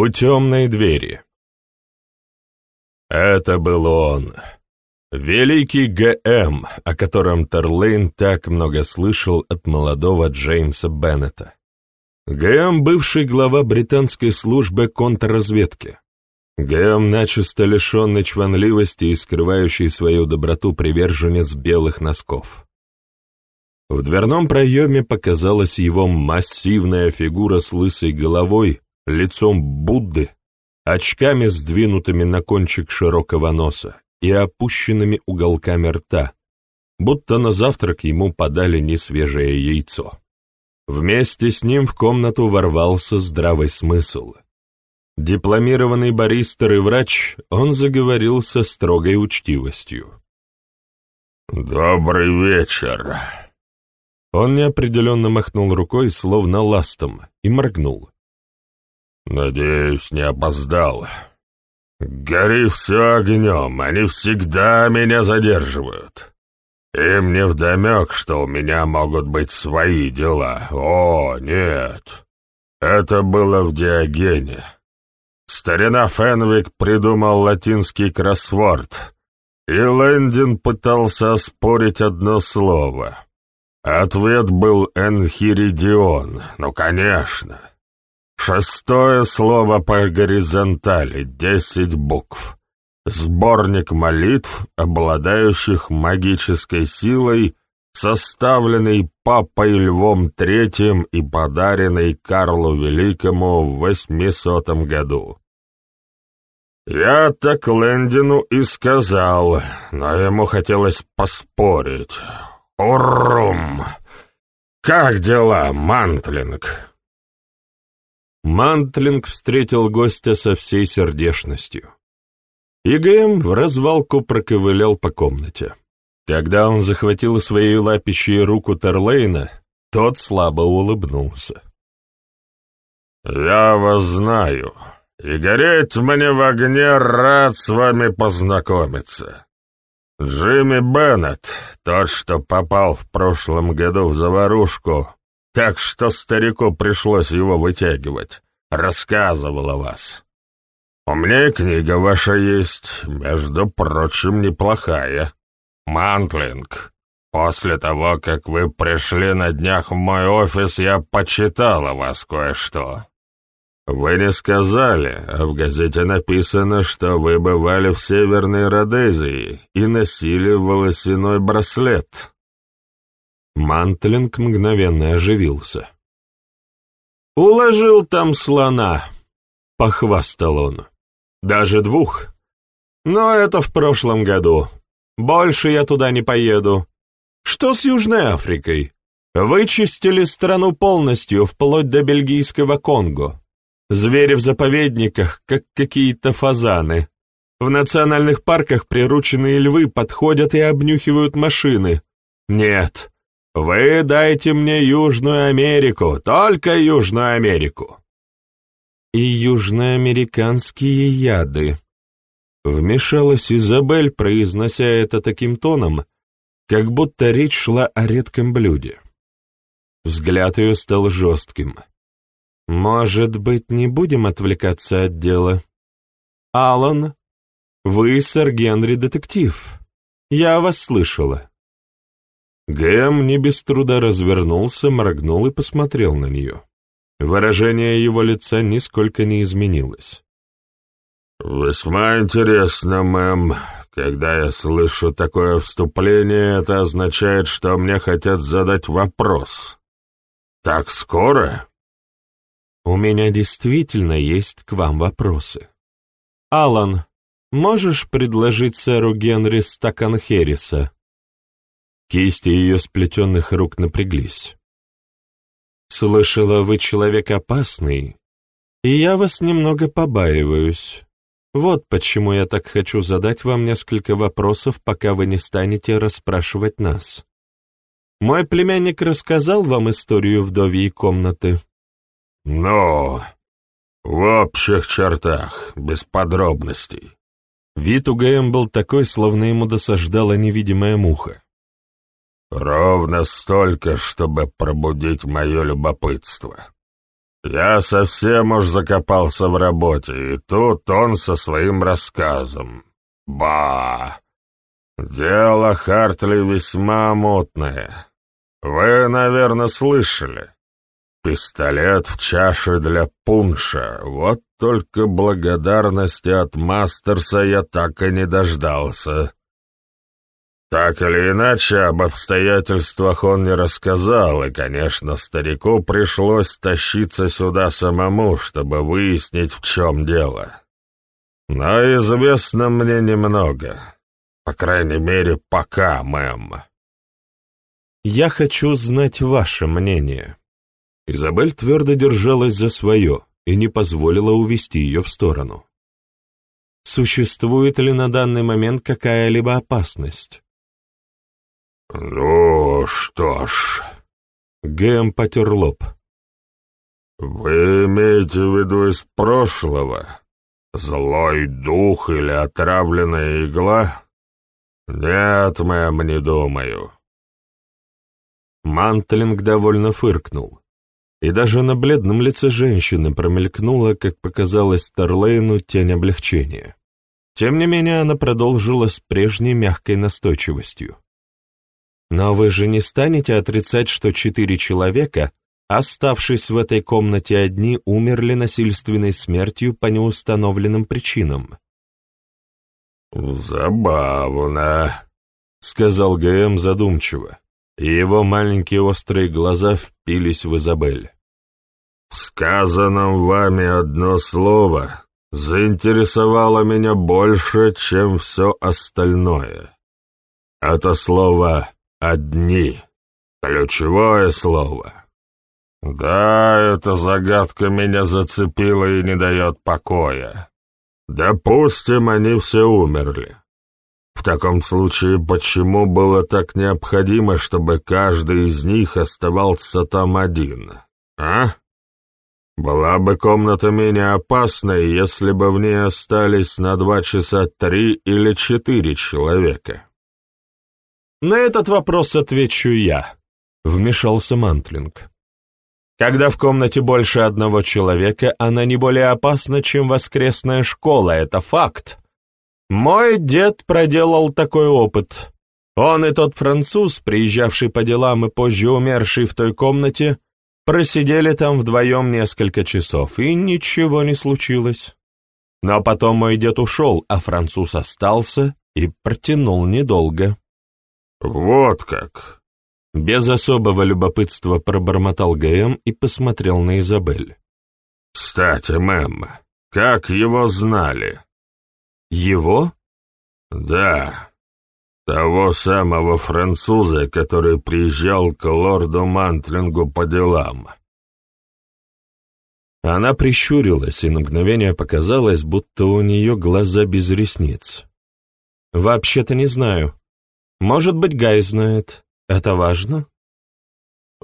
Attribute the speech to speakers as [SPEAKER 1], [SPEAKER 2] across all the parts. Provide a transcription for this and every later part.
[SPEAKER 1] У темной двери. Это был он. Великий ГМ, о котором Терлейн так много слышал от молодого Джеймса Беннета. ГМ — бывший глава британской службы контрразведки. ГМ начисто лишенный чванливости и скрывающий свою доброту приверженец белых носков. В дверном проеме показалась его массивная фигура с лысой головой, лицом Будды, очками, сдвинутыми на кончик широкого носа и опущенными уголками рта, будто на завтрак ему подали несвежее яйцо. Вместе с ним в комнату ворвался здравый смысл. Дипломированный баристер и врач, он заговорил со строгой учтивостью.
[SPEAKER 2] «Добрый вечер!»
[SPEAKER 1] Он неопределенно махнул рукой, словно ластом, и моргнул.
[SPEAKER 2] «Надеюсь, не опоздал. Гори все огнем, они всегда меня задерживают. Им не вдомек, что у меня могут быть свои дела. О, нет, это было в Диогене. Старина Фенвик придумал латинский кроссворд, и Лэндин пытался оспорить одно слово. Ответ был «энхиридион», ну, конечно. Шестое слово по горизонтали, десять букв. Сборник молитв, обладающих магической силой, составленный Папой Львом Третьим и подаренный Карлу Великому в восьмисотом году. Я так Лэндину и сказал, но ему хотелось поспорить. «Урум! Как дела, Мантлинг?»
[SPEAKER 1] Мантлинг встретил гостя со всей сердечностью. ИГМ в развалку проковылял по комнате. Когда он захватил своей лапищей руку Терлейна, тот слабо улыбнулся.
[SPEAKER 2] «Я вас знаю, и гореть мне в огне рад с вами познакомиться. Джимми Беннет, тот, что попал в прошлом году в заварушку, так что старику пришлось его вытягивать. Рассказывал о вас. У меня книга ваша есть, между прочим, неплохая. Мантлинг. После того, как вы пришли на днях в мой офис, я почитал о вас кое-что. Вы не сказали, а в газете написано, что вы бывали в Северной Родезии и носили волосяной браслет.
[SPEAKER 1] Мантлинг мгновенно оживился. «Уложил там слона», — похвастал он. «Даже двух. Но это в прошлом году. Больше я туда не поеду. Что с Южной Африкой? Вычистили страну полностью, вплоть до бельгийского Конго. Звери в заповедниках, как какие-то фазаны. В национальных парках прирученные львы подходят и обнюхивают машины. Нет, вы дайте мне Южную Америку, только Южную Америку. И южноамериканские яды. Вмешалась Изабель, произнося это таким тоном, как будто речь шла о редком блюде. Взгляд ее стал жестким. «Может быть, не будем отвлекаться от дела? Алан, вы, сэр Генри, детектив. Я вас слышала. Гэм не без труда развернулся, моргнул и посмотрел на нее. Выражение его лица нисколько не изменилось.
[SPEAKER 2] «Весьма интересно, мэм. Когда я слышу такое вступление, это означает, что мне хотят задать вопрос. Так скоро?»
[SPEAKER 1] «У меня действительно есть к вам вопросы. Алан, можешь предложить сэру Генри стакан Херриса?» Кисти ее сплетенных рук напряглись. «Слышала, вы человек опасный, и я вас немного побаиваюсь. Вот почему я так хочу задать вам несколько вопросов, пока вы не станете расспрашивать нас. Мой племянник рассказал вам историю вдовьей комнаты?»
[SPEAKER 2] «Ну, в общих чертах, без подробностей».
[SPEAKER 1] Вид у ГМ был такой, словно ему досаждала невидимая муха.
[SPEAKER 2] Ровно столько, чтобы пробудить мое любопытство. Я совсем уж закопался в работе, и тут он со своим рассказом. Ба! Дело Хартли весьма мутное. Вы, наверное, слышали. Пистолет в чаше для пунша. Вот только благодарности от Мастерса я так и не дождался. Так или иначе, об обстоятельствах он не рассказал, и, конечно, старику пришлось тащиться сюда самому, чтобы выяснить, в чем дело. Но известно мне немного. По крайней мере, пока, мэм.
[SPEAKER 1] Я хочу знать ваше мнение. Изабель твердо держалась за свое и не позволила увести ее в сторону. Существует ли на данный момент какая-либо опасность?
[SPEAKER 2] «Ну что ж...»
[SPEAKER 1] Гэм потер лоб.
[SPEAKER 2] «Вы имеете в виду из прошлого? Злой дух или отравленная игла? Нет, мэм, не думаю».
[SPEAKER 1] Мантлинг довольно фыркнул. И даже на бледном лице женщины промелькнула, как показалось Старлейну, тень облегчения. Тем не менее, она продолжила с прежней мягкой настойчивостью. Но вы же не станете отрицать, что четыре человека, оставшись в этой комнате одни, умерли насильственной смертью по неустановленным причинам.
[SPEAKER 2] «Забавно», —
[SPEAKER 1] сказал ГМ задумчиво, его маленькие острые глаза впились в Изабель.
[SPEAKER 2] «В сказанном вами одно слово заинтересовало меня больше, чем все остальное. Это слово Одни. Ключевое слово. Да, эта загадка меня зацепила и не дает покоя. Допустим, они все умерли. В таком случае, почему было так необходимо, чтобы каждый из них оставался там один, а? Была бы комната менее опасной, если бы в ней остались на два часа три или четыре человека.
[SPEAKER 1] «На этот вопрос отвечу я», — вмешался Мантлинг. «Когда в комнате больше одного человека, она не более опасна, чем воскресная школа, это факт. Мой дед проделал такой опыт. Он и тот француз, приезжавший по делам и позже умерший в той комнате, просидели там вдвоем несколько часов, и ничего не случилось. Но потом мой дед ушел, а француз остался и протянул недолго».
[SPEAKER 2] «Вот как!»
[SPEAKER 1] Без особого любопытства пробормотал ГМ и посмотрел на Изабель.
[SPEAKER 2] «Кстати, мэм, как его знали?»
[SPEAKER 1] «Его?»
[SPEAKER 2] «Да, того самого француза, который приезжал к лорду Мантлингу по делам».
[SPEAKER 1] Она прищурилась, и на мгновение показалось, будто у нее глаза без ресниц. «Вообще-то не знаю. Может быть, Гай знает. Это важно?»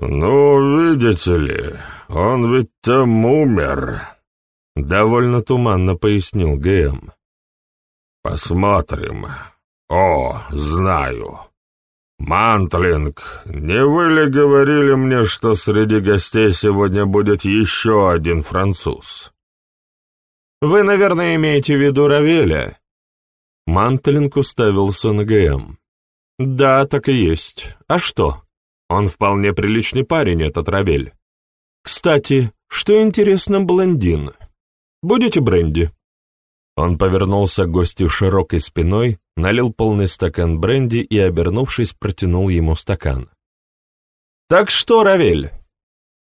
[SPEAKER 2] «Ну, видите ли, он ведь там умер», — довольно туманно пояснил ГМ. «Посмотрим. О, знаю. Мантлинг, не вы ли говорили мне, что среди гостей сегодня будет еще один француз?»
[SPEAKER 1] «Вы, наверное, имеете в виду Равеля?» Мантлинг уставился на ГМ. «Да, так и есть. А что? Он вполне приличный парень, этот Равель. Кстати, что интересно, блондин. Будете бренди?» Он повернулся к гостю широкой спиной, налил полный стакан бренди и, обернувшись, протянул ему стакан. «Так что, Равель?»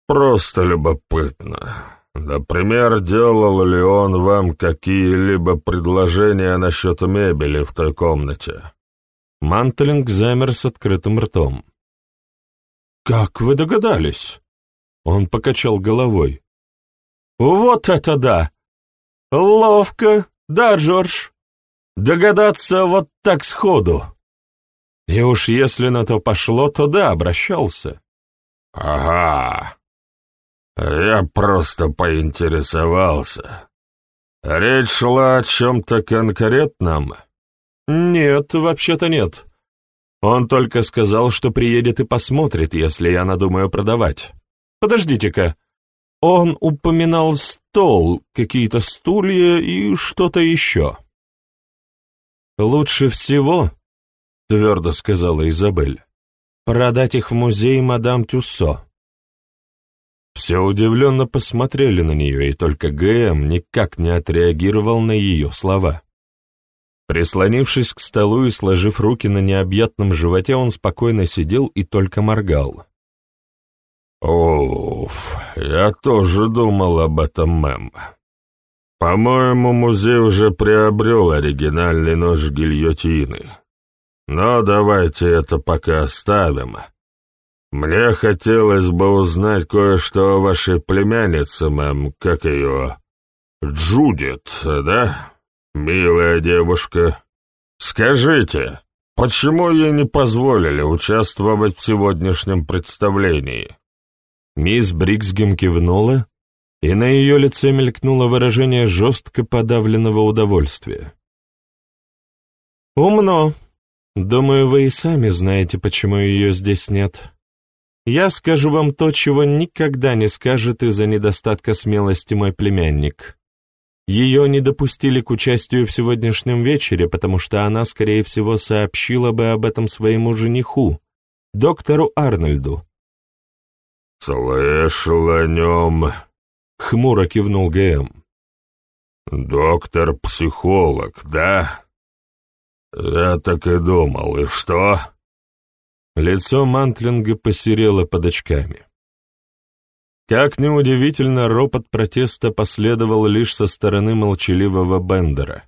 [SPEAKER 2] «Просто любопытно. Например, делал ли он вам какие-либо предложения насчет мебели в той комнате?»
[SPEAKER 1] Мантлинг замер с открытым ртом. «Как вы догадались?» Он покачал головой. «Вот это да! Ловко, да, Джордж? Догадаться вот так сходу!» И уж если на то пошло, то да, обращался.
[SPEAKER 2] «Ага. Я просто поинтересовался. Речь шла о чем-то конкретном?»
[SPEAKER 1] «Нет, вообще-то нет. Он только сказал, что приедет и посмотрит, если я надумаю продавать. Подождите-ка, Он упоминал стол, какие-то стулья и что-то еще. «Лучше всего», — твердо сказала Изабель, — «продать их в музей мадам Тюссо». Все удивленно посмотрели на нее, и только ГМ никак не отреагировал на ее слова. Прислонившись к столу и сложив руки на необъятном животе, он спокойно сидел и только моргал.
[SPEAKER 2] «Уф, я тоже думал об этом, мэм. По-моему, музей уже приобрел оригинальный нож гильотины. Но давайте это пока оставим. Мне хотелось бы узнать кое-что о вашей племяннице, мэм, как ее... Джудит, да?» «Милая девушка, скажите, почему ей не позволили участвовать в сегодняшнем представлении?»
[SPEAKER 1] Мисс Бриксгем кивнула, и на ее лице мелькнуло выражение жестко подавленного удовольствия. «Умно. Думаю, вы и сами знаете, почему ее здесь нет. Я скажу вам то, чего никогда не скажет из-за недостатка смелости мой племянник. Ее не допустили к участию в сегодняшнем вечере, потому что она, скорее всего, сообщила бы об этом своему жениху, доктору Арнольду.
[SPEAKER 2] «Слышал о нем», — хмуро кивнул ГМ. «Доктор-психолог, да?» «Я так и думал, и что?»
[SPEAKER 1] Лицо Мантлинга посерело под очками. Как неудивительно, ропот протеста последовал лишь со стороны молчаливого Бендера.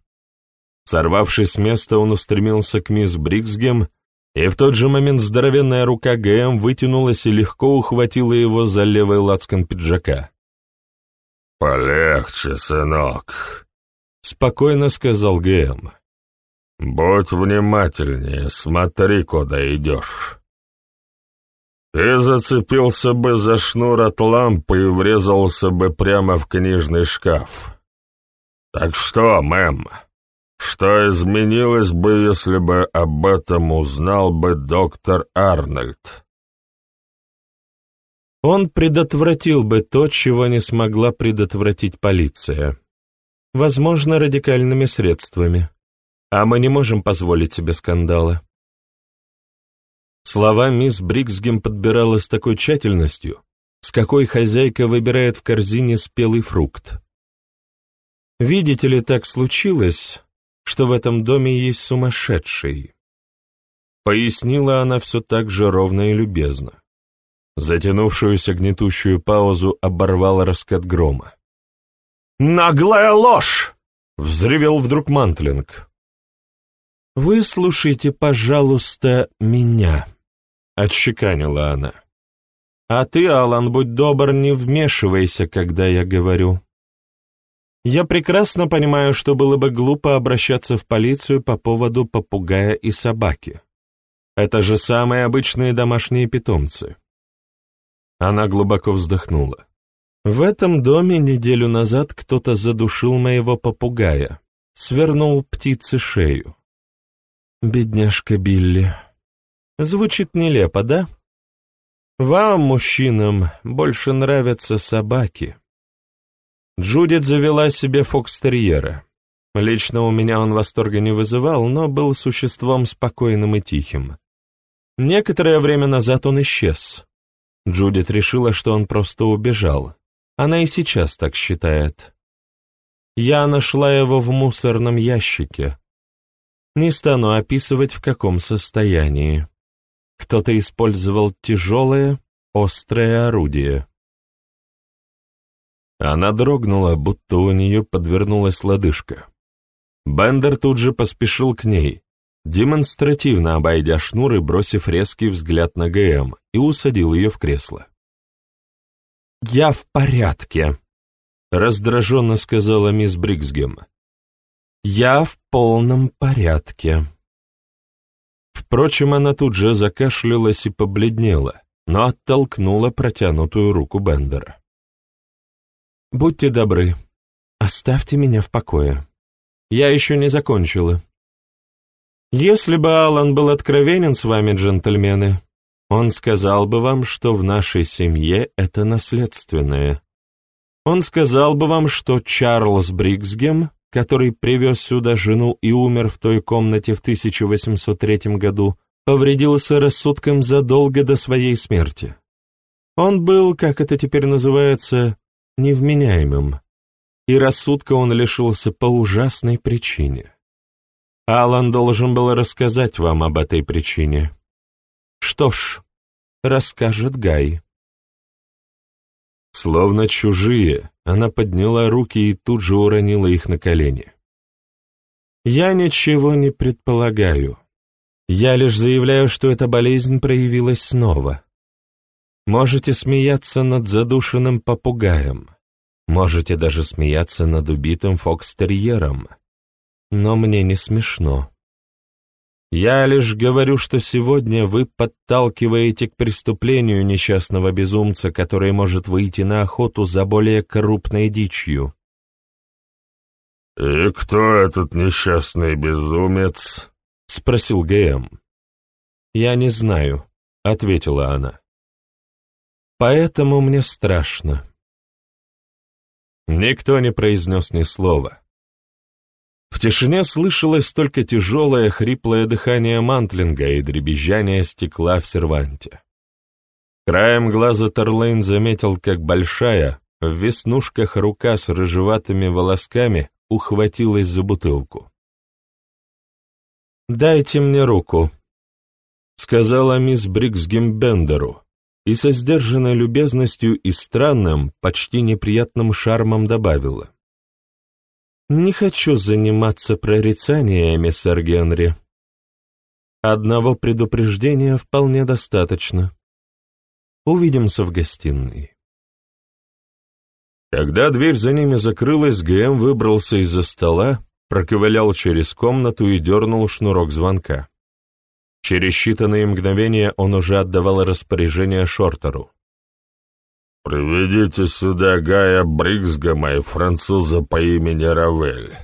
[SPEAKER 1] Сорвавшись с места, он устремился к мисс Бриксгем, и в тот же момент здоровенная рука ГМ вытянулась и легко ухватила его за левый лацкан пиджака.
[SPEAKER 2] «Полегче, сынок», —
[SPEAKER 1] спокойно сказал ГМ.
[SPEAKER 2] «Будь внимательнее, смотри, куда идешь». Ты зацепился бы за шнур от лампы и врезался бы прямо в книжный шкаф. Так что, мэм, что изменилось бы, если бы об этом узнал бы доктор Арнольд?
[SPEAKER 1] Он предотвратил бы то, чего не смогла предотвратить полиция. Возможно, радикальными средствами. А мы не можем позволить себе скандала. Слова мисс Бриксгем подбирала с такой тщательностью, с какой хозяйка выбирает в корзине спелый фрукт. Видите ли, так случилось, что в этом доме есть сумасшедший. Пояснила она все так же ровно и любезно. Затянувшуюся гнетущую паузу оборвал раскат грома. «Наглая ложь!» — взревел вдруг Мантлинг. «Выслушайте, пожалуйста, меня», отчеканила она. «А ты, Алан, будь добр, не вмешивайся, когда я говорю. Я прекрасно понимаю, что было бы глупо обращаться в полицию по поводу попугая и собаки. Это же самые обычные домашние питомцы». Она глубоко вздохнула. «В этом доме неделю назад кто-то задушил моего попугая, свернул птице шею. Бедняжка Билли». Звучит нелепо, да? Вам, мужчинам, больше нравятся собаки. Джудит завела себе фокстерьера. Лично у меня он восторга не вызывал, но был существом спокойным и тихим. Некоторое время назад он исчез. Джудит решила, что он просто убежал. Она и сейчас так считает. Я нашла его в мусорном ящике. Не стану описывать, в каком состоянии. Кто-то использовал тяжелое, острое орудие. Она дрогнула, будто у нее подвернулась лодыжка. Бендер тут же поспешил к ней, демонстративно обойдя шнур и бросив резкий взгляд на ГМ, и усадил ее в кресло. «Я в порядке», — раздраженно сказала мисс Бриксгем. «Я в полном порядке». Впрочем, она тут же закашлялась и побледнела, но оттолкнула протянутую руку Бендера. «Будьте добры, оставьте меня в покое. Я еще не закончила. Если бы Алан был откровенен с вами, джентльмены, он сказал бы вам, что в нашей семье это наследственное, Он сказал бы вам, что Чарльз Бриксгем, который привез сюда жену и умер в той комнате в 1803 году, повредился рассудком задолго до своей смерти. Он был, как это теперь называется, невменяемым, и рассудка он лишился по ужасной причине. Алан должен был рассказать вам об этой причине. Что ж, расскажет Гай. Словно чужие, она подняла руки и тут же уронила их на колени. «Я ничего не предполагаю. Я лишь заявляю, что эта болезнь проявилась снова. Можете смеяться над задушенным попугаем, можете даже смеяться над убитым фокстерьером, но мне не смешно. Я лишь говорю, что сегодня вы подталкиваете к преступлению несчастного безумца, который может выйти на охоту за более крупной дичью.
[SPEAKER 2] «И кто этот несчастный безумец?»
[SPEAKER 1] — спросил ГМ. «Я не знаю», — ответила она. «Поэтому мне страшно». Никто не произнес ни слова. В тишине слышалось только тяжелое хриплое дыхание мантлинга и дребезжание стекла в серванте. Краем глаза Терлейн заметил, как большая, в веснушках рука с рыжеватыми волосками ухватилась за бутылку. «Дайте мне руку», — сказала мисс Бриксгем Бендеру, и со сдержанной любезностью и странным, почти неприятным шармом добавила. «Не хочу заниматься прорицаниями, сэр Генри. Одного предупреждения вполне достаточно. Увидимся в гостиной». Когда дверь за ними закрылась, ГМ выбрался из-за стола, проковылял через комнату и дернул шнурок звонка. Через считанные мгновения он уже отдавал распоряжение Шортеру.
[SPEAKER 2] «Приведите сюда Гая Бриксгама и француза по имени Равель.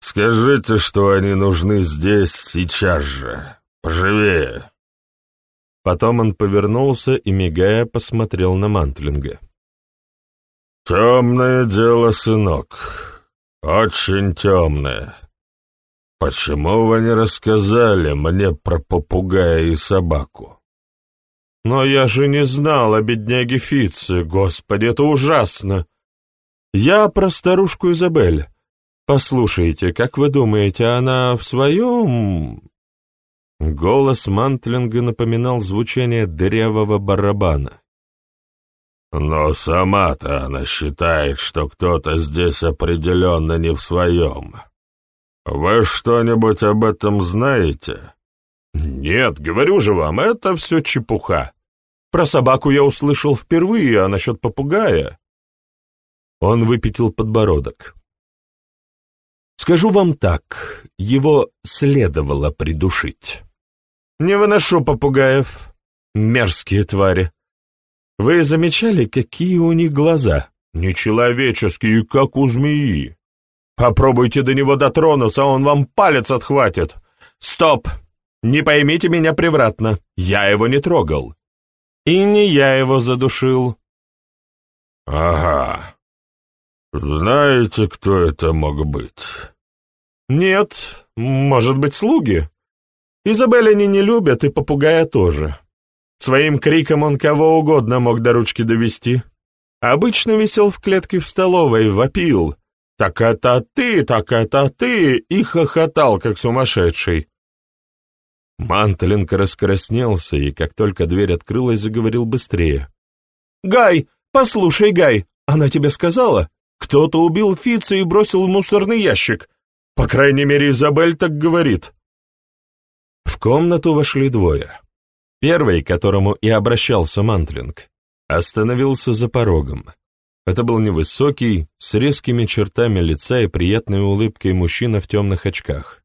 [SPEAKER 2] Скажите, что они нужны здесь сейчас же. Поживее!»
[SPEAKER 1] Потом он повернулся и, мигая, посмотрел на Мантлинга.
[SPEAKER 2] «Темное дело, сынок. Очень темное. Почему вы не рассказали мне про попугая и собаку?»
[SPEAKER 1] Но я же не знал о бедняге Фитце, господи, это ужасно. Я про старушку Изабель. Послушайте, как вы думаете, она в своем...» Голос Мантлинга напоминал звучание дырявого барабана.
[SPEAKER 2] «Но сама-то она считает, что кто-то здесь определенно не в своем. Вы что-нибудь об этом знаете?» «Нет, говорю же вам, это все чепуха. Про собаку я услышал впервые, а насчет попугая...»
[SPEAKER 1] Он выпятил подбородок. «Скажу вам так, его следовало придушить. Не выношу попугаев, мерзкие твари. Вы замечали, какие у них глаза? Нечеловеческие, как у змеи. Попробуйте до него дотронуться, он вам палец отхватит. Стоп! Не поймите меня превратно, я его не трогал. И не я его задушил.
[SPEAKER 2] Ага. Знаете, кто это мог быть?
[SPEAKER 1] Нет, может быть, слуги. Изабель они не любят, и попугая тоже. Своим криком он кого угодно мог до ручки довести. Обычно висел в клетке в столовой, вопил. «Так это ты, так это ты!» и хохотал, как сумасшедший. Мантеленко раскраснелся и, как только дверь открылась, заговорил быстрее. «Гай, послушай, Гай, она тебе сказала? Кто-то убил Фица и бросил в мусорный ящик. По крайней мере, Изабель так говорит». В комнату вошли двое. Первый, к которому и обращался Мантлинг, остановился за порогом. Это был невысокий, с резкими чертами лица и приятной улыбкой мужчина в темных очках.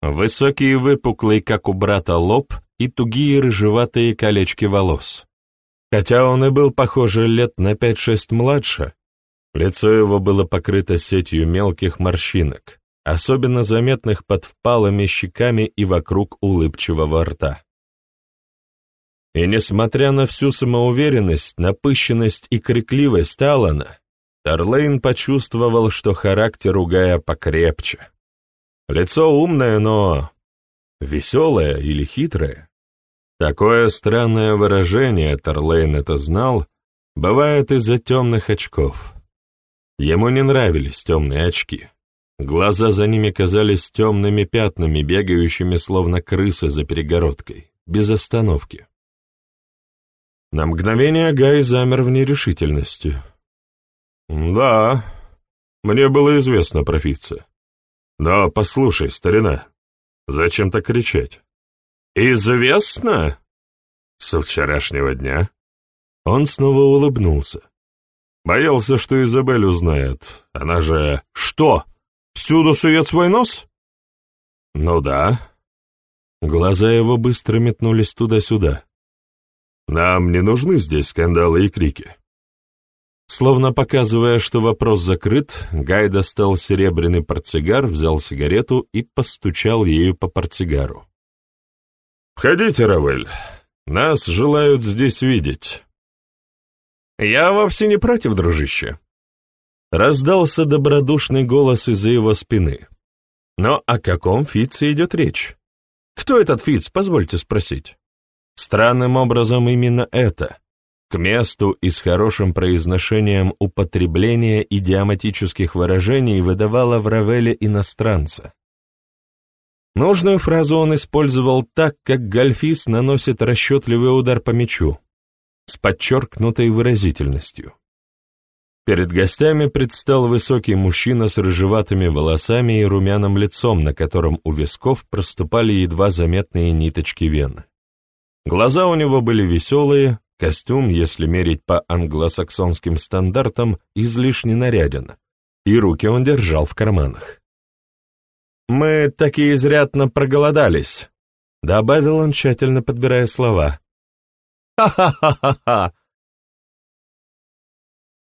[SPEAKER 1] Высокий и выпуклый, как у брата, лоб и тугие рыжеватые колечки волос. Хотя он и был, похоже, лет на пять-шесть младше, лицо его было покрыто сетью мелких морщинок, особенно заметных под впалыми щеками и вокруг улыбчивого рта. И несмотря на всю самоуверенность, напыщенность и крикливость Алана, Тарлейн почувствовал, что характер у Гая покрепче. Лицо умное, но веселое или хитрое. Такое странное выражение, Тарлейн это знал, бывает из-за темных очков. Ему не нравились темные очки. Глаза за ними казались темными пятнами, бегающими словно крысы за перегородкой, без остановки. На мгновение Гай замер в нерешительности. «Да, мне было известно про. Но послушай, старина, зачем так кричать?» «Известно?» «Со вчерашнего дня». Он снова улыбнулся. Боялся, что Изабель узнает. Она же... Что? Всюду сует свой нос? Ну да. Глаза его быстро метнулись туда-сюда. Нам не нужны здесь скандалы и крики. Словно показывая, что вопрос закрыт, Гай достал серебряный портсигар, взял сигарету и постучал ею по портсигару. «Входите, Равель. Нас желают здесь видеть». «Я вовсе не против, дружище», — раздался добродушный голос из-за его спины. «Но о каком Фитце идет речь? Кто этот Фитц, позвольте спросить?» Странным образом именно это, к месту и с хорошим произношением употребления идиоматических выражений выдавало в Равеле иностранца. Нужную фразу он использовал так, как гольфист наносит расчетливый удар по мячу, с подчеркнутой выразительностью. Перед гостями предстал высокий мужчина с рыжеватыми волосами и румяным лицом, на котором у висков проступали едва заметные ниточки вены. Глаза у него были веселые, костюм, если мерить по англосаксонским стандартам, излишне наряден, и руки он держал в карманах. «Мы таки изрядно проголодались», — добавил он, тщательно подбирая слова. Ха-ха-ха-ха-ха!»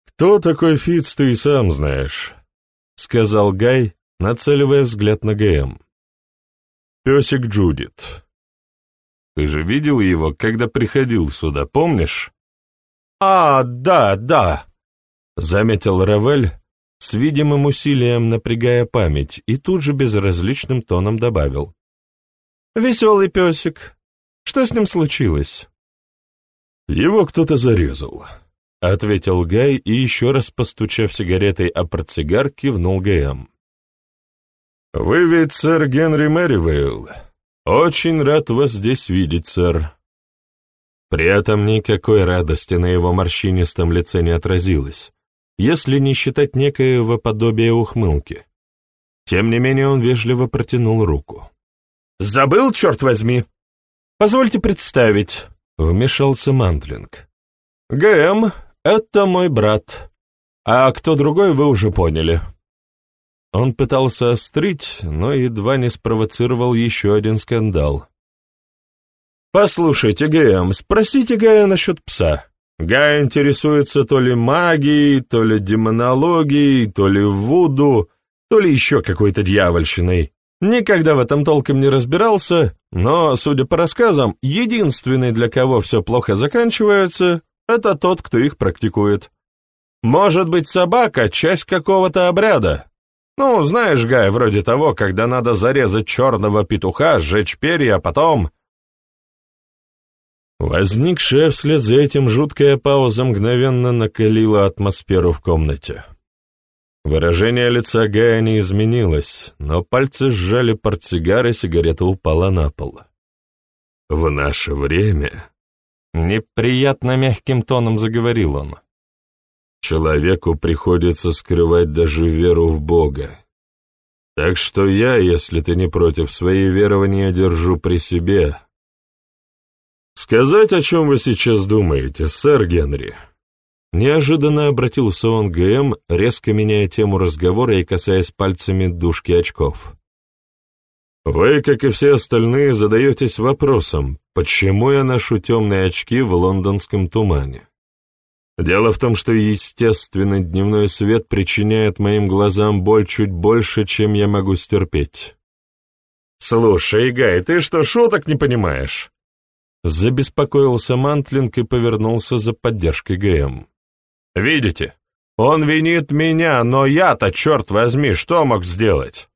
[SPEAKER 1] «Кто такой Фитц, ты и сам знаешь», — сказал Гай, нацеливая взгляд на ГМ. «Песик Джудит. Ты же видел его, когда приходил сюда, помнишь?» «А, да, да», — заметил Равель, с видимым усилием напрягая память, и тут же безразличным тоном добавил. «Веселый песик. Что с ним случилось?» «Его кто-то зарезал», — ответил Гай и, еще раз постучав сигаретой о портсигар, кивнул ГМ. «Вы ведь сэр Генри Мэривейл. Очень рад вас здесь видеть, сэр». При этом никакой радости на его морщинистом лице не отразилось, если не считать некоего подобия ухмылки. Тем не менее он вежливо протянул руку. «Забыл, черт возьми! Позвольте представить, Вмешался Мантлинг. «ГМ — это мой брат. А кто другой, вы уже поняли». Он пытался острить, но едва не спровоцировал еще один скандал. «Послушайте, ГМ, спросите Гая насчет пса. Гай интересуется то ли магией, то ли демонологией, то ли вуду, то ли еще какой-то дьявольщиной. Никогда в этом толком не разбирался, но, судя по рассказам, единственный, для кого все плохо заканчивается, это тот, кто их практикует. Может быть, собака — часть какого-то обряда. Ну, знаешь, Гай, вроде того, когда надо зарезать черного петуха, сжечь перья, а потом... Возникшая вслед за этим жуткая пауза мгновенно накалила атмосферу в комнате. Выражение лица Гая не изменилось, но пальцы сжали портсигар, и сигарета упала на пол. «В наше время...» — неприятно мягким тоном заговорил он. «Человеку приходится скрывать даже веру в Бога. Так что я, если ты не против, свои верования держу при себе. Сказать, о чем вы сейчас думаете, сэр Генри?» Неожиданно обратился он к ГМ, резко меняя тему разговора и касаясь пальцами дужки очков. «Вы, как и все остальные, задаетесь вопросом, почему я ношу темные очки в лондонском тумане? Дело в том, что естественный дневной свет причиняет моим глазам боль чуть больше, чем я могу стерпеть». «Слушай, Гай, ты что, шуток не понимаешь?» Забеспокоился Мантлинг и повернулся за поддержкой ГМ. Видите, Он винит меня, но я-то, черт возьми, что мог сделать?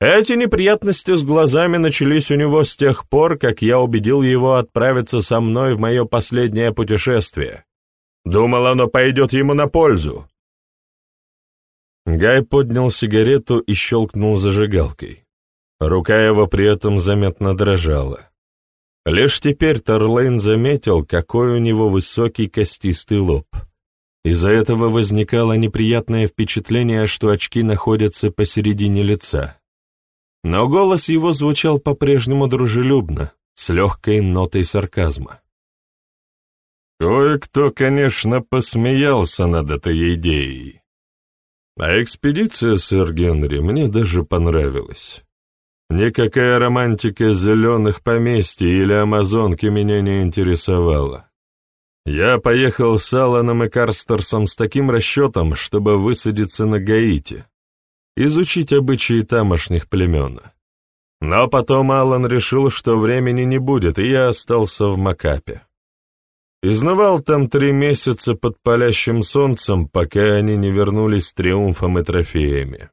[SPEAKER 1] Эти неприятности с глазами начались у него с тех пор, как я убедил его отправиться со мной в мое последнее путешествие. Думал, оно пойдет ему на пользу. Гай поднял сигарету и щелкнул зажигалкой. Рука его при этом заметно дрожала. Лишь теперь Торлейн заметил, какой у него высокий костистый лоб. Из-за этого возникало неприятное впечатление, что очки находятся посередине лица. Но голос его звучал по-прежнему дружелюбно, с легкой нотой сарказма. Кое-кто, конечно, посмеялся над этой идеей. А экспедиция, сэр Генри, мне даже понравилась. Никакая романтика зеленых поместий или амазонки меня не интересовала. Я поехал с Алланом и Карстерсом с таким расчетом, чтобы высадиться на Гаити, изучить обычаи тамошних племен. Но потом Аллан решил, что времени не будет, и я остался в Макапе. Изнывал там три месяца под палящим солнцем, пока они не вернулись с триумфом и трофеями.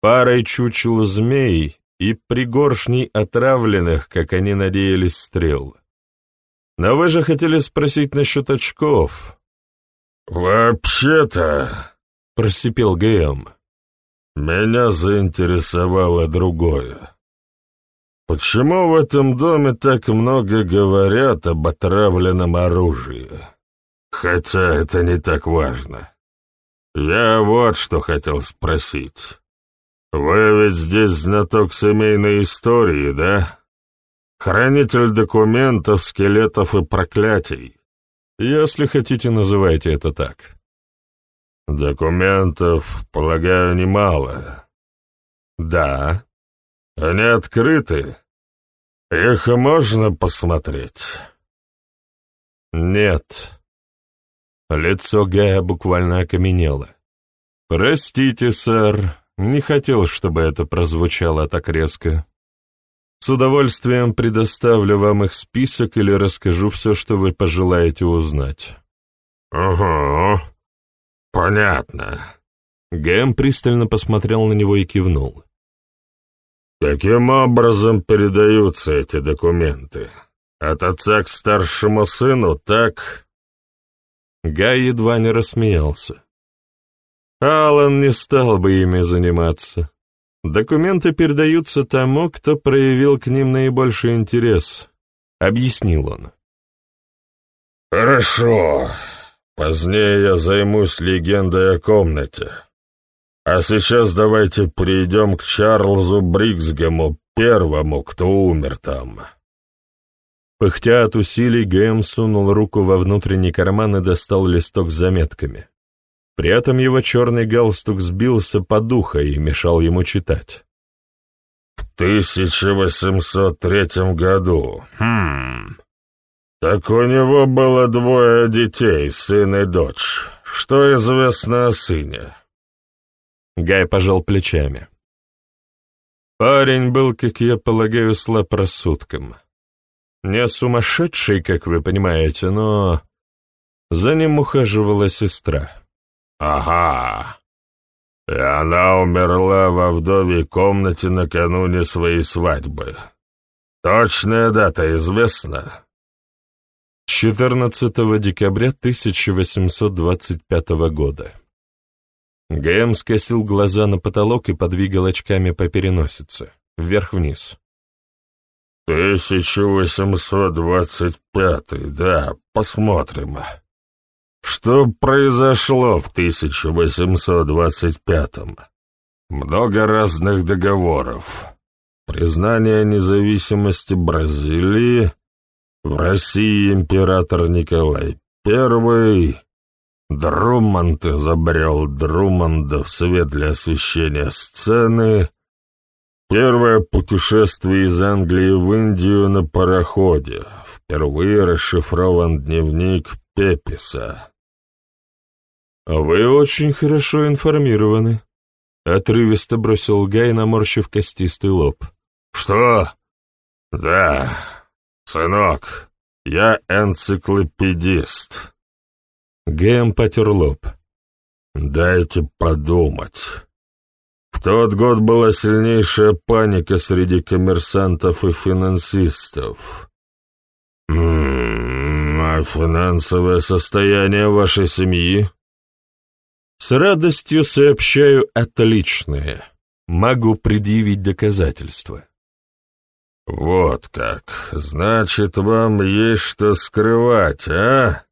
[SPEAKER 1] Парой чучел змей и пригоршней отравленных, как они надеялись, стрел. Но вы же хотели спросить насчет очков.
[SPEAKER 2] «Вообще-то...»
[SPEAKER 1] — просипел ГМ.
[SPEAKER 2] «Меня заинтересовало другое. Почему в этом доме так много говорят об отравленном оружии? Хотя это не так важно. Я вот что хотел спросить. Вы ведь здесь знаток семейной истории, да?» Хранитель документов, скелетов и проклятий.
[SPEAKER 1] Если хотите, называйте это так.
[SPEAKER 2] Документов, полагаю, немало.
[SPEAKER 1] Да.
[SPEAKER 2] Они открыты. Их можно посмотреть?
[SPEAKER 1] Нет. Лицо Гая буквально окаменело. Простите, сэр, не хотел, чтобы это прозвучало так резко. С удовольствием предоставлю вам их список или расскажу все, что вы пожелаете узнать».
[SPEAKER 2] «Угу, понятно».
[SPEAKER 1] Гэм пристально посмотрел на него и кивнул.
[SPEAKER 2] «Каким образом передаются эти документы? От отца к старшему сыну, так?»
[SPEAKER 1] Гай едва не рассмеялся. Алан не стал бы ими заниматься. Документы передаются тому, кто проявил к ним наибольший интерес, — объяснил он.
[SPEAKER 2] Хорошо. Позднее я займусь легендой о комнате. А сейчас давайте перейдем к Чарльзу Бриксгему, первому, кто умер там.
[SPEAKER 1] Пыхтя от усилий, Гэм сунул руку во внутренний карман и достал листок с заметками. При этом его черный галстук сбился под ухо и мешал ему читать.
[SPEAKER 2] «В 1803 году. Хм. Так у него было двое детей, сын и дочь. Что известно о сыне?»
[SPEAKER 1] Гай пожал плечами. Парень был, как я полагаю, слаб рассудком. Не сумасшедший, как вы понимаете, но за ним ухаживала сестра.
[SPEAKER 2] «Ага. И она умерла во вдове комнате накануне своей свадьбы. Точная дата известна?»
[SPEAKER 1] 14 декабря 1825 года. Гэм скосил глаза на потолок и подвигал очками по переносице, вверх-вниз.
[SPEAKER 2] «1825, да, посмотрим». Что произошло в 1825-м? Много разных договоров. Признание независимости Бразилии, в России император Николай I, Друммонд изобрел Друммонда в свет для освещения сцены, первое путешествие из Англии в Индию на пароходе, впервые расшифрован дневник Пеписа.
[SPEAKER 1] «Вы очень хорошо информированы», — отрывисто бросил Гай, наморщив костистый лоб.
[SPEAKER 2] «Что? Да, сынок, я энциклопедист».
[SPEAKER 1] Гэм потер лоб.
[SPEAKER 2] Дайте подумать. В тот год была сильнейшая паника среди коммерсантов и финансистов. М -м, а финансовое состояние вашей семьи?
[SPEAKER 1] С радостью сообщаю отличное. Могу предъявить доказательства.
[SPEAKER 2] Вот как. Значит, вам есть что скрывать, а?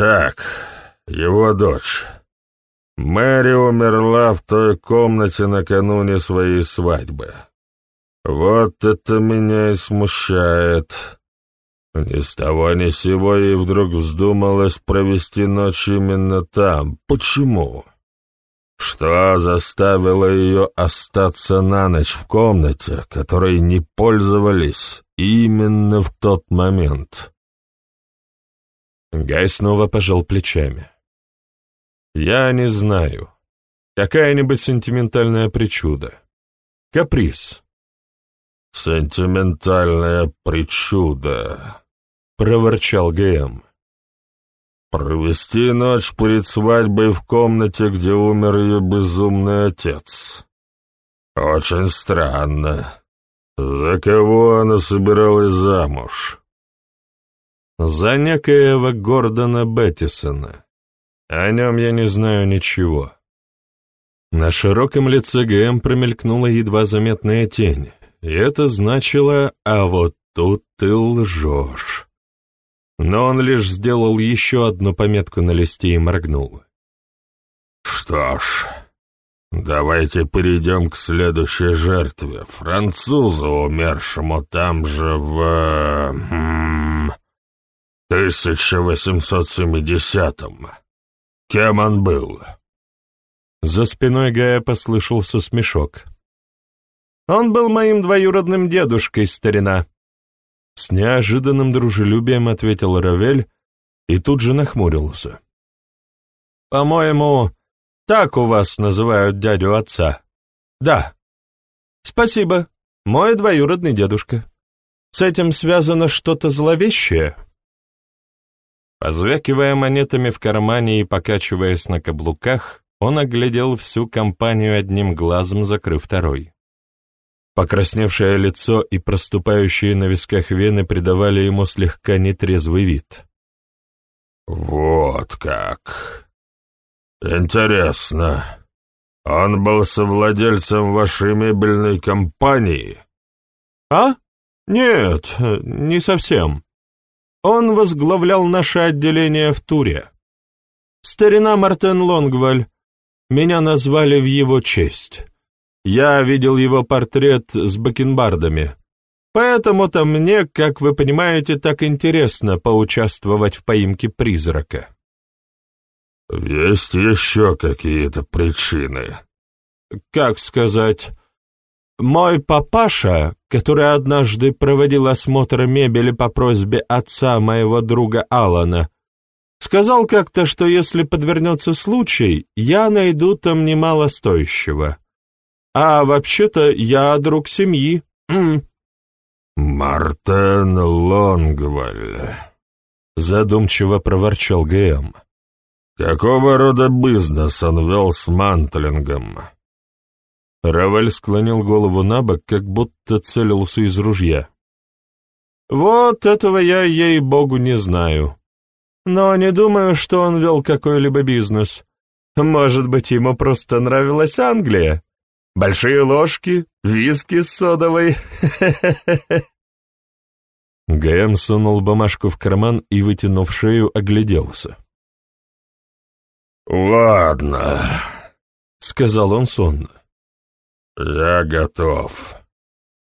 [SPEAKER 2] Так, его дочь. Мэри умерла в той комнате накануне своей свадьбы. Вот это меня и смущает. Ни с того ни с сего ей вдруг вздумалось провести ночь именно там. Почему? Что заставило ее остаться на ночь в комнате, которой не пользовались именно в тот момент?
[SPEAKER 1] Гай снова пожал плечами. «Я не знаю. Какая-нибудь сентиментальная причуда. Каприз».
[SPEAKER 2] «Сентиментальная причуда», — проворчал ГМ. «Провести ночь перед свадьбой в комнате, где умер ее безумный отец. Очень странно. За кого она собиралась замуж?»
[SPEAKER 1] «За некоего Гордона Беттисона. О нем я не знаю ничего». На широком лице ГМ промелькнула едва заметная тень, и это значило «а вот тут ты лжешь». Но он лишь сделал еще одну пометку на листе и моргнул.
[SPEAKER 2] «Что ж, давайте перейдем к следующей жертве, французу, умершему там же в... М 1870-м. Кем он был?»
[SPEAKER 1] За спиной Гая послышался смешок. «Он был моим двоюродным дедушкой, старина». С неожиданным дружелюбием ответил Равель и тут же нахмурился. «По-моему, так у вас называют дядю отца?» «Да». «Спасибо, мой двоюродный дедушка. С этим связано что-то зловещее?» Позвякивая монетами в кармане и покачиваясь на каблуках, он оглядел всю компанию одним глазом, закрыв второй. Покрасневшее лицо и проступающие на висках вены придавали ему слегка нетрезвый вид.
[SPEAKER 2] «Вот как! Интересно, он был совладельцем вашей мебельной компании?»
[SPEAKER 1] «А? Нет, не совсем. Он возглавлял наше отделение в Туре. Старина Мартен Лонгваль. Меня назвали в его честь. Я видел его портрет с бакенбардами. Поэтому-то мне, как вы понимаете, так интересно поучаствовать в поимке призрака.
[SPEAKER 2] Есть еще какие-то причины?
[SPEAKER 1] Как сказать... Мой папаша, который однажды проводил осмотр мебели по просьбе отца моего друга Алана, сказал как-то, что если подвернется случай, я найду там немало стоящего. А вообще-то я друг семьи. М
[SPEAKER 2] «Мартен Лонгваль», — задумчиво проворчал ГМ. «Какого рода бизнес он вел с мантлингом?»
[SPEAKER 1] Равель склонил голову на бок, как будто целился из ружья. «Вот этого я, ей-богу, не знаю. Но не думаю, что он вел какой-либо бизнес. Может быть, ему просто нравилась Англия? Большие ложки, виски с содовой. ГМ сунул бумажку в карман и, вытянув шею, огляделся.
[SPEAKER 2] «Ладно», —
[SPEAKER 1] сказал он сонно.
[SPEAKER 2] «Я готов.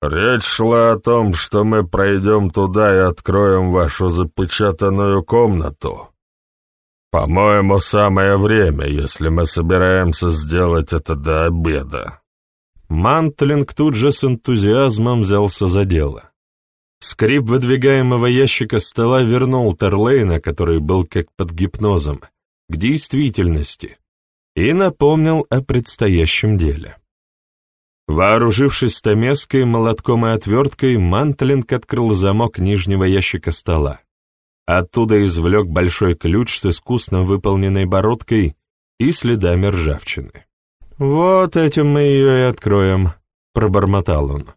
[SPEAKER 2] Речь шла о том, что мы пройдем туда и откроем вашу запечатанную комнату. По-моему, самое время, если мы собираемся сделать это до обеда».
[SPEAKER 1] Мантлинг тут же с энтузиазмом взялся за дело. Скрип выдвигаемого ящика стола вернул Терлейна, который был как под гипнозом, к действительности и напомнил о предстоящем деле. Вооружившись стамеской, молотком и отверткой, Мантлинг открыл замок нижнего ящика стола. Оттуда извлек большой ключ с искусно выполненной бородкой и следами ржавчины. «Вот этим мы ее и откроем», — пробормотал он.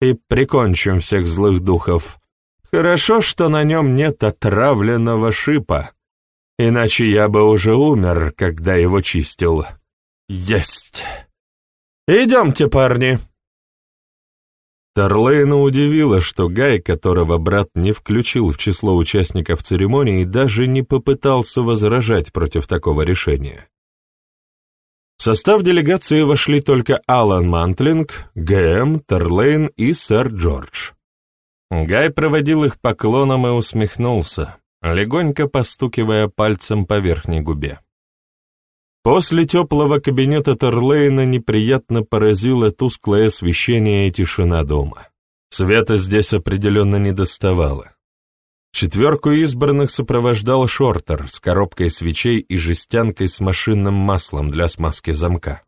[SPEAKER 1] «И прикончим всех злых духов. Хорошо, что на нем нет отравленного шипа, иначе я бы уже умер, когда его чистил. Есть! Идемте, парни!» Тарлейна удивило, что Гай, которого брат не включил в число участников церемонии, даже не попытался возражать против такого решения. В состав делегации вошли только Алан Мантлинг, ГМ, Терлейн и сэр Джордж. Гай проводил их поклоном и усмехнулся, легонько постукивая пальцем по верхней губе. После теплого кабинета Терлейна неприятно поразило тусклое освещение и тишина дома. Света здесь определенно не доставало. Четверку избранных сопровождал шортер с коробкой свечей и жестянкой с машинным маслом для смазки замка.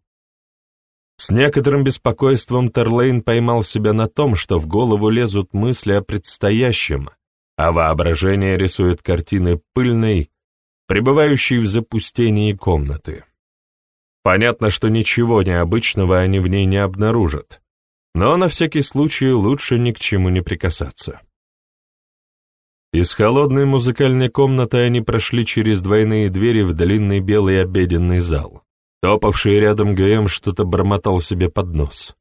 [SPEAKER 1] С некоторым беспокойством Терлейн поймал себя на том, что в голову лезут мысли о предстоящем, а воображение рисует картины пыльной, пребывающей в запустении комнаты. Понятно, что ничего необычного они в ней не обнаружат, но на всякий случай лучше ни к чему не прикасаться. Из холодной музыкальной комнаты они прошли через двойные двери в длинный белый обеденный зал. Топавший рядом ГМ что-то бормотал себе под нос.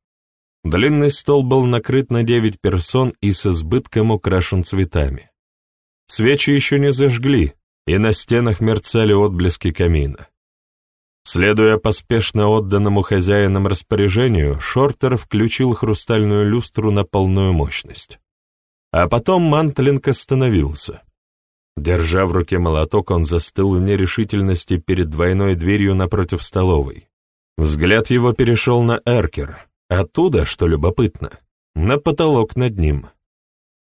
[SPEAKER 1] Длинный стол был накрыт на девять персон и с избытком украшен цветами. Свечи еще не зажгли, и на стенах мерцали отблески камина. Следуя поспешно отданному хозяином распоряжению, Шортер включил хрустальную люстру на полную мощность. А потом Мантлинг остановился. Держа в руке молоток, он застыл в нерешительности перед двойной дверью напротив столовой. Взгляд его перешел на эркер, оттуда, что любопытно, на потолок над ним.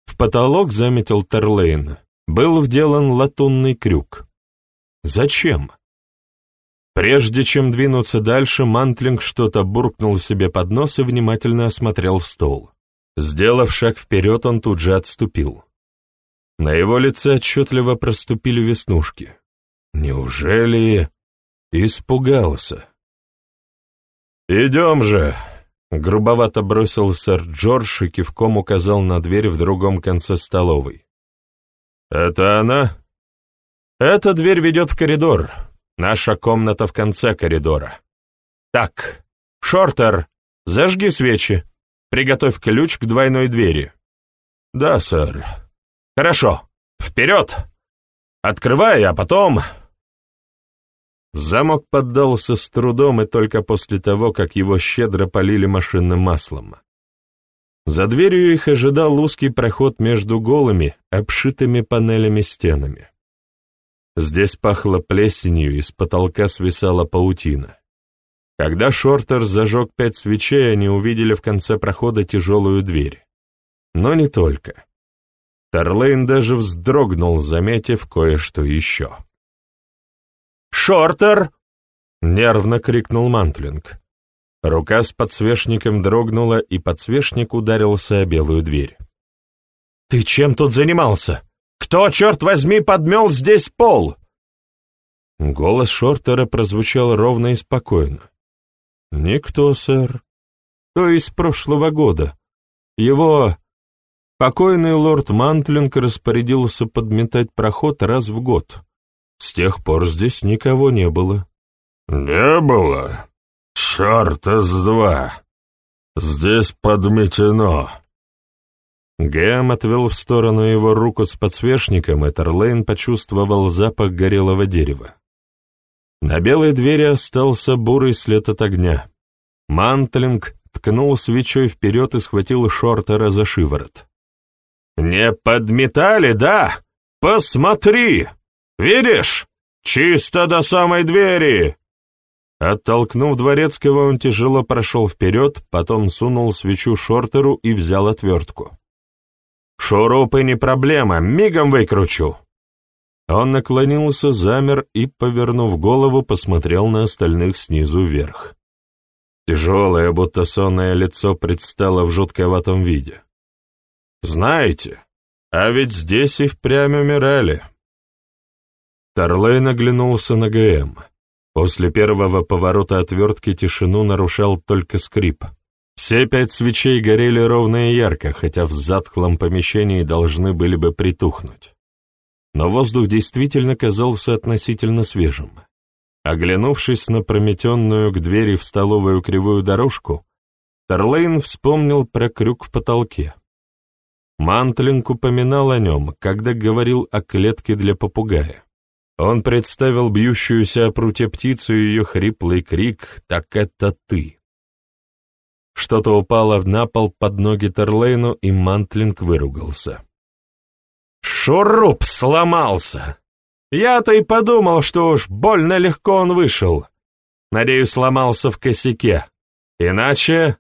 [SPEAKER 1] В потолок, заметил Терлейн, был вделан латунный крюк. Зачем? Прежде чем двинуться дальше, Мантлинг что-то буркнул себе под нос и внимательно осмотрел стол. Сделав шаг вперед, он тут же отступил. На его лице отчетливо проступили веснушки. Неужели испугался? «Идем же!» — грубовато бросил сэр Джордж и кивком указал на дверь в другом конце столовой. «Это она?» «Эта дверь ведет в коридор. Наша комната в конце коридора. Так, Шортер, зажги свечи. Приготовь ключ к двойной двери». «Да, сэр». «Хорошо. Вперед! Открывай, а потом...» Замок поддался с трудом и только после того, как его щедро полили машинным маслом. За дверью их ожидал узкий проход между голыми, обшитыми панелями стенами. Здесь пахло плесенью, и с потолка свисала паутина. Когда Шортер зажег пять свечей, они увидели в конце прохода тяжелую дверь. Но не только. Тарлейн даже вздрогнул, заметив кое-что еще. «Шортер!» — нервно крикнул Мантлинг. Рука с подсвечником дрогнула, и подсвечник ударился о белую дверь. «Ты чем тут занимался? Кто, черт возьми, подмел здесь пол?» Голос Шортера прозвучал ровно и спокойно. «Никто, сэр. То есть прошлого года. Его покойный лорд Мантлинг распорядился подметать проход раз в год. С тех пор здесь никого не было».
[SPEAKER 2] «Не было?» «Черта с два! Здесь подметено!»
[SPEAKER 1] Гэм отвел в сторону его руку с подсвечником, и Терлейн почувствовал запах горелого дерева. На белой двери остался бурый след от огня. Мантлинг ткнул свечой вперед и схватил Шортера за шиворот. «Не подметали, да? Посмотри! Видишь? Чисто до самой двери!» Оттолкнув дворецкого, он тяжело прошел вперед, потом сунул свечу шортеру и взял отвертку. «Шурупы не проблема, мигом выкручу!» Он наклонился, замер и, повернув голову, посмотрел на остальных снизу вверх. Тяжелое, будто сонное лицо предстало в жутковатом виде. «Знаете, а ведь здесь и впрямь умирали». Тарлей наглянулся на ГМ. После первого поворота отвертки тишину нарушал только скрип. Все пять свечей горели ровно и ярко, хотя в затхлом помещении должны были бы притухнуть. Но воздух действительно казался относительно свежим. Оглянувшись на прометенную к двери в столовую кривую дорожку, Тарлейн вспомнил про крюк в потолке. Мантлинг упоминал о нем, когда говорил о клетке для попугая. Он представил бьющуюся о прутье птицу и ее хриплый крик «Так это ты!». Что-то упало на пол под ноги Терлейну, и Мантлинг выругался. «Шуруп сломался! Я-то и подумал, что уж больно легко он вышел. Надеюсь, сломался в косяке. Иначе...»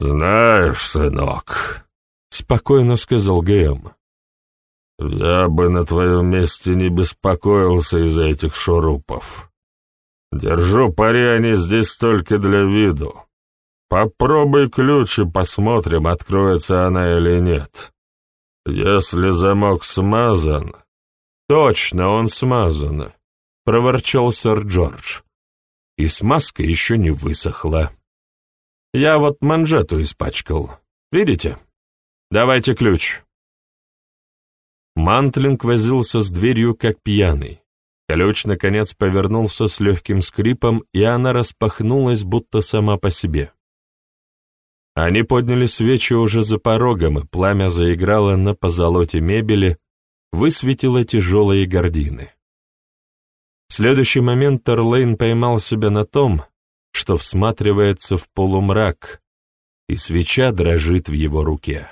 [SPEAKER 2] «Знаешь, сынок», — спокойно сказал ГМ, я бы на твоем месте не беспокоился из-за этих шурупов. Держу пари, они здесь только для виду. Попробуй ключ и посмотрим, откроется она или нет. Если замок смазан...
[SPEAKER 1] Точно, он смазан, — проворчал сэр Джордж. И смазка еще не высохла. Я вот манжету испачкал. Видите? Давайте ключ. Мантлинг возился с дверью, как пьяный. Ключ, наконец, повернулся с легким скрипом, и она распахнулась, будто сама по себе. Они подняли свечи уже за порогом, и пламя заиграло на позолоте мебели, высветило тяжелые гардины. В следующий момент Терлейн поймал себя на том, что всматривается в полумрак, и свеча дрожит в его руке.